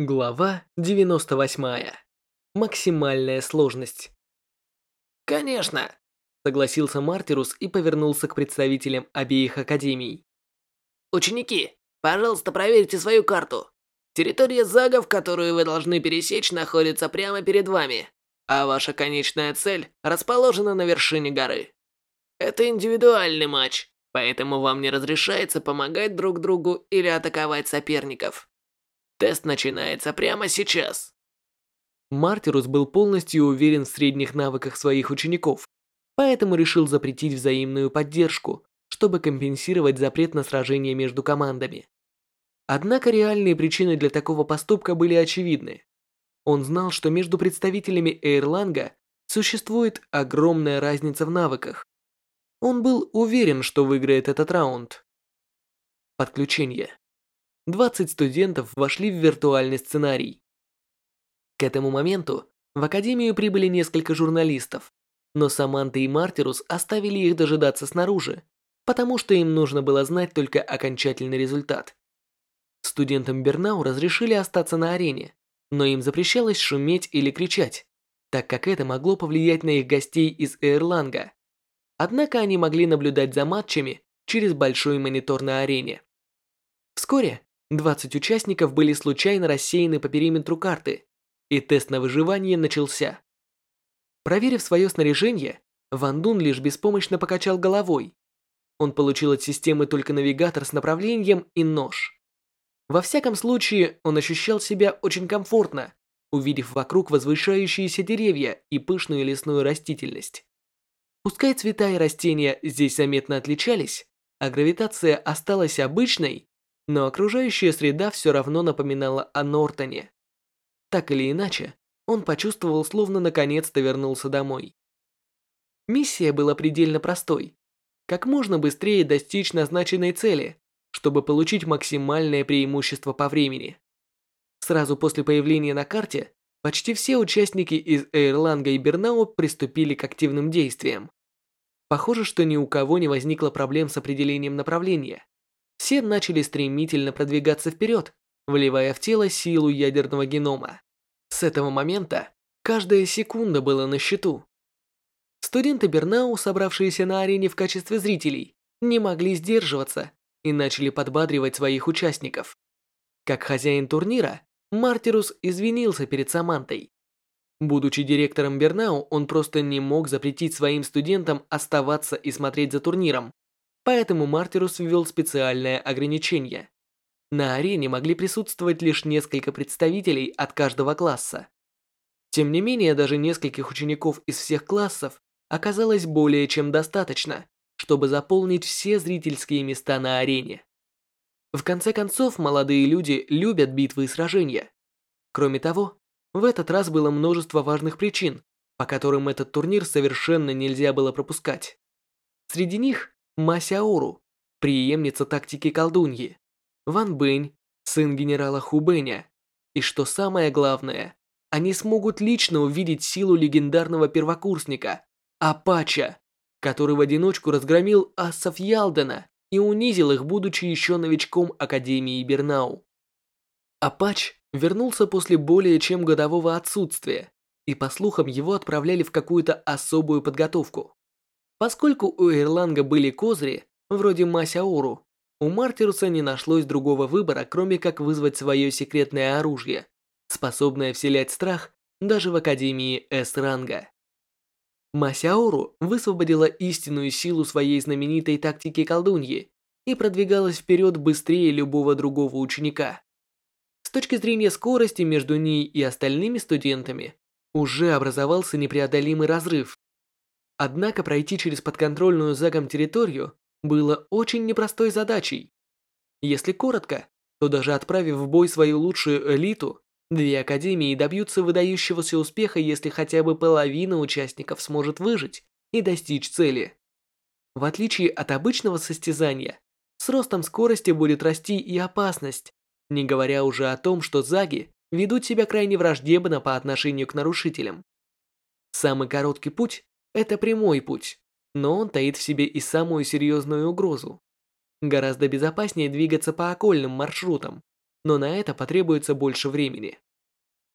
Глава 98. Максимальная сложность. «Конечно!» – согласился Мартирус и повернулся к представителям обеих академий. «Ученики, пожалуйста, проверьте свою карту. Территория загов, которую вы должны пересечь, находится прямо перед вами, а ваша конечная цель расположена на вершине горы. Это индивидуальный матч, поэтому вам не разрешается помогать друг другу или атаковать соперников. Тест начинается прямо сейчас. Мартирус был полностью уверен в средних навыках своих учеников, поэтому решил запретить взаимную поддержку, чтобы компенсировать запрет на сражение между командами. Однако реальные причины для такого поступка были очевидны. Он знал, что между представителями Эйрланга существует огромная разница в навыках. Он был уверен, что выиграет этот раунд. Подключение. 20 студентов вошли в виртуальный сценарий. К этому моменту в Академию прибыли несколько журналистов, но Саманта и Мартирус оставили их дожидаться снаружи, потому что им нужно было знать только окончательный результат. Студентам Бернау разрешили остаться на арене, но им запрещалось шуметь или кричать, так как это могло повлиять на их гостей из Эрланга. Однако они могли наблюдать за матчами через большой монитор на арене. Вскоре 20 участников были случайно рассеяны по периметру карты, и тест на выживание начался. Проверив свое снаряжение, Ван Дун лишь беспомощно покачал головой. Он получил от системы только навигатор с направлением и нож. Во всяком случае, он ощущал себя очень комфортно, увидев вокруг возвышающиеся деревья и пышную лесную растительность. Пускай цвета и растения здесь заметно отличались, а гравитация осталась обычной, но окружающая среда все равно напоминала о Нортоне. Так или иначе, он почувствовал, словно наконец-то вернулся домой. Миссия была предельно простой. Как можно быстрее достичь назначенной цели, чтобы получить максимальное преимущество по времени. Сразу после появления на карте, почти все участники из Эйрланга и Бернау приступили к активным действиям. Похоже, что ни у кого не возникло проблем с определением направления все начали стремительно продвигаться вперед, вливая в тело силу ядерного генома. С этого момента каждая секунда была на счету. Студенты Бернау, собравшиеся на арене в качестве зрителей, не могли сдерживаться и начали подбадривать своих участников. Как хозяин турнира, Мартирус извинился перед Самантой. Будучи директором Бернау, он просто не мог запретить своим студентам оставаться и смотреть за турниром, Поэтому Мартирус ввел специальное ограничение. На арене могли присутствовать лишь несколько представителей от каждого класса. Тем не менее, даже нескольких учеников из всех классов оказалось более чем достаточно, чтобы заполнить все зрительские места на арене. В конце концов, молодые люди любят битвы и сражения. Кроме того, в этот раз было множество важных причин, по которым этот турнир совершенно нельзя было пропускать. Среди них Масяору, преемница тактики колдуньи, Ван Бэнь, сын генерала Хубэня. И что самое главное, они смогут лично увидеть силу легендарного первокурсника, Апача, который в одиночку разгромил ассов Ялдена и унизил их, будучи еще новичком Академии Бернау. Апач вернулся после более чем годового отсутствия, и по слухам его отправляли в какую-то особую подготовку. Поскольку у Эрланга были козыри, вроде Масяору, у Мартируса не нашлось другого выбора, кроме как вызвать свое секретное оружие, способное вселять страх даже в Академии С-ранга. Масяору высвободила истинную силу своей знаменитой тактики колдуньи и продвигалась вперед быстрее любого другого ученика. С точки зрения скорости между ней и остальными студентами уже образовался непреодолимый разрыв, Однако пройти через подконтрольную Загом территорию было очень непростой задачей. Если коротко, то даже отправив в бой свою лучшую элиту, две академии добьются выдающегося успеха, если хотя бы половина участников сможет выжить и достичь цели. В отличие от обычного состязания, с ростом скорости будет расти и опасность, не говоря уже о том, что заги ведут себя крайне враждебно по отношению к нарушителям. Самый короткий путь это прямой путь, но он таит в себе и самую серьезную угрозу. Гораздо безопаснее двигаться по окольным маршрутам. но на это потребуется больше времени.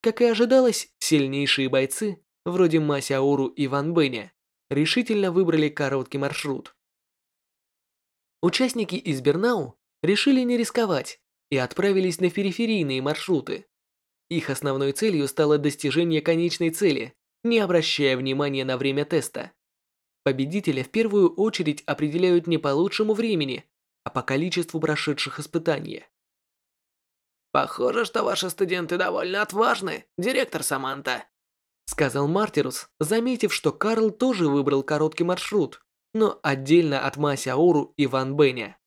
Как и ожидалось, сильнейшие бойцы, вроде Масяору и Ван Бэня, решительно выбрали короткий маршрут. Участники из Бернау решили не рисковать и отправились на периферийные маршруты. Их основной целью стало достижение конечной цели, не обращая внимания на время теста. Победителя в первую очередь определяют не по лучшему времени, а по количеству прошедших испытаний. «Похоже, что ваши студенты довольно отважны, директор Саманта», сказал Мартирус, заметив, что Карл тоже выбрал короткий маршрут, но отдельно от Масяору и Ван Беня.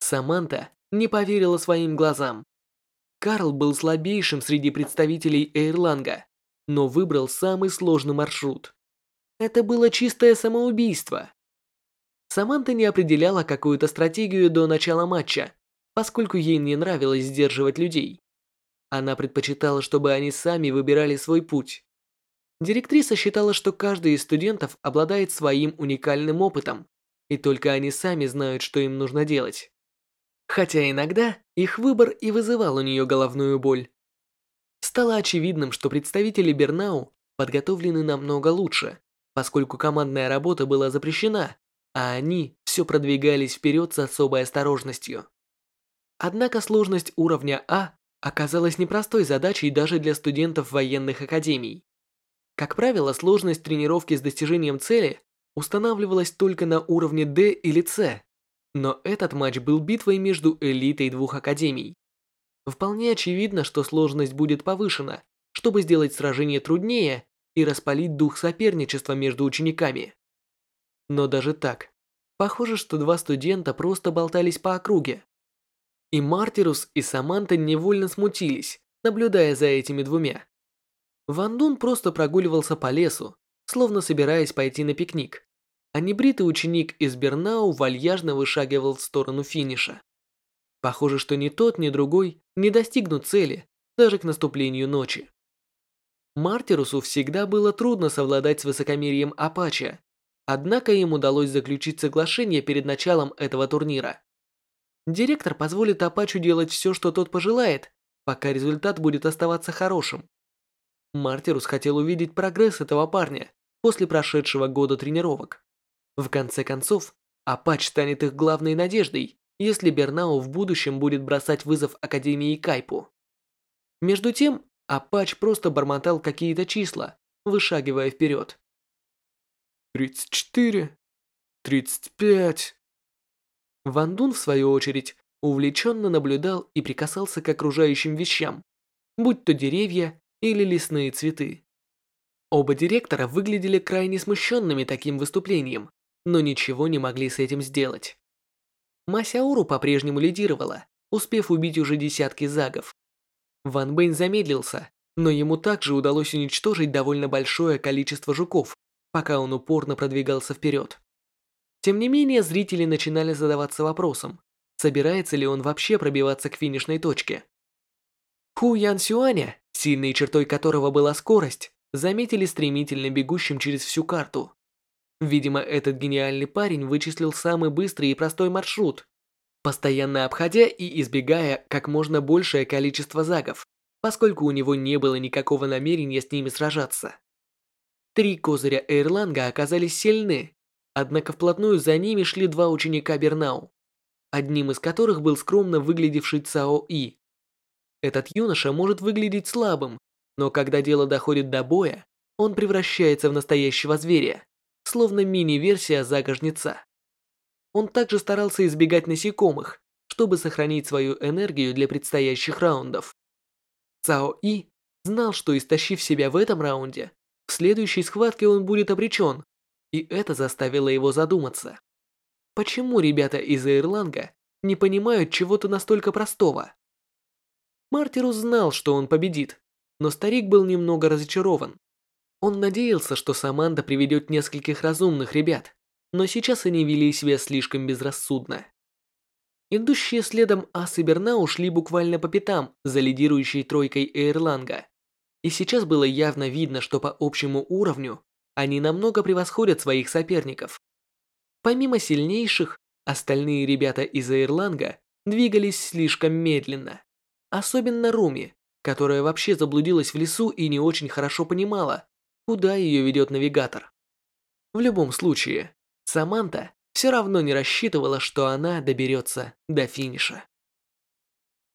Саманта не поверила своим глазам. Карл был слабейшим среди представителей Эйрланга, но выбрал самый сложный маршрут. Это было чистое самоубийство. Саманта не определяла какую-то стратегию до начала матча, поскольку ей не нравилось сдерживать людей. Она предпочитала, чтобы они сами выбирали свой путь. Директриса считала, что каждый из студентов обладает своим уникальным опытом, и только они сами знают, что им нужно делать. Хотя иногда их выбор и вызывал у нее головную боль. Стало очевидным, что представители Бернау подготовлены намного лучше, поскольку командная работа была запрещена, а они все продвигались вперед с особой осторожностью. Однако сложность уровня А оказалась непростой задачей даже для студентов военных академий. Как правило, сложность тренировки с достижением цели устанавливалась только на уровне D или C, но этот матч был битвой между элитой двух академий. Вполне очевидно, что сложность будет повышена, чтобы сделать сражение труднее и распалить дух соперничества между учениками. Но даже так, похоже, что два студента просто болтались по округе. И Мартирус, и Саманта невольно смутились, наблюдая за этими двумя. Ван Дун просто прогуливался по лесу, словно собираясь пойти на пикник, а небритый ученик из Бернау вальяжно вышагивал в сторону финиша. Похоже, что ни тот, ни другой не достигнут цели, даже к наступлению ночи. Мартирусу всегда было трудно совладать с высокомерием Апача, однако им удалось заключить соглашение перед началом этого турнира. Директор позволит Апачу делать все, что тот пожелает, пока результат будет оставаться хорошим. Мартирус хотел увидеть прогресс этого парня после прошедшего года тренировок. В конце концов, Апач станет их главной надеждой, если Бернау в будущем будет бросать вызов Академии Кайпу. Между тем, Апач просто бормотал какие-то числа, вышагивая вперед. «Тридцать четыре, тридцать пять...» Ван Дун, в свою очередь, увлеченно наблюдал и прикасался к окружающим вещам, будь то деревья или лесные цветы. Оба директора выглядели крайне смущенными таким выступлением, но ничего не могли с этим сделать. Масяуру по-прежнему лидировала, успев убить уже десятки загов. Ван Бэйн замедлился, но ему также удалось уничтожить довольно большое количество жуков, пока он упорно продвигался вперед. Тем не менее, зрители начинали задаваться вопросом, собирается ли он вообще пробиваться к финишной точке. Ху Ян Сюаня сильной чертой которого была скорость, заметили стремительно бегущим через всю карту. Видимо, этот гениальный парень вычислил самый быстрый и простой маршрут, постоянно обходя и избегая как можно большее количество загов, поскольку у него не было никакого намерения с ними сражаться. Три козыря Эйрланга оказались сильны, однако вплотную за ними шли два ученика Бернау, одним из которых был скромно выглядевший Цао И, этот юноша может выглядеть слабым, но когда дело доходит до боя, он превращается в настоящего зверя, словно мини-версия загожнеца. Он также старался избегать насекомых, чтобы сохранить свою энергию для предстоящих раундов. Цао И знал, что истощив себя в этом раунде, в следующей схватке он будет обречен, и это заставило его задуматься. Почему ребята из Ирланга не понимают чего-то настолько простого? Мартирус знал, что он победит, но старик был немного разочарован. Он надеялся, что Саманда приведет нескольких разумных ребят, но сейчас они вели себя слишком безрассудно. Идущие следом Ас и Бернау шли буквально по пятам за лидирующей тройкой Эйрланга. И сейчас было явно видно, что по общему уровню они намного превосходят своих соперников. Помимо сильнейших, остальные ребята из Эйрланга двигались слишком медленно. Особенно Руми, которая вообще заблудилась в лесу и не очень хорошо понимала, куда ее ведет навигатор. В любом случае, Саманта все равно не рассчитывала, что она доберется до финиша.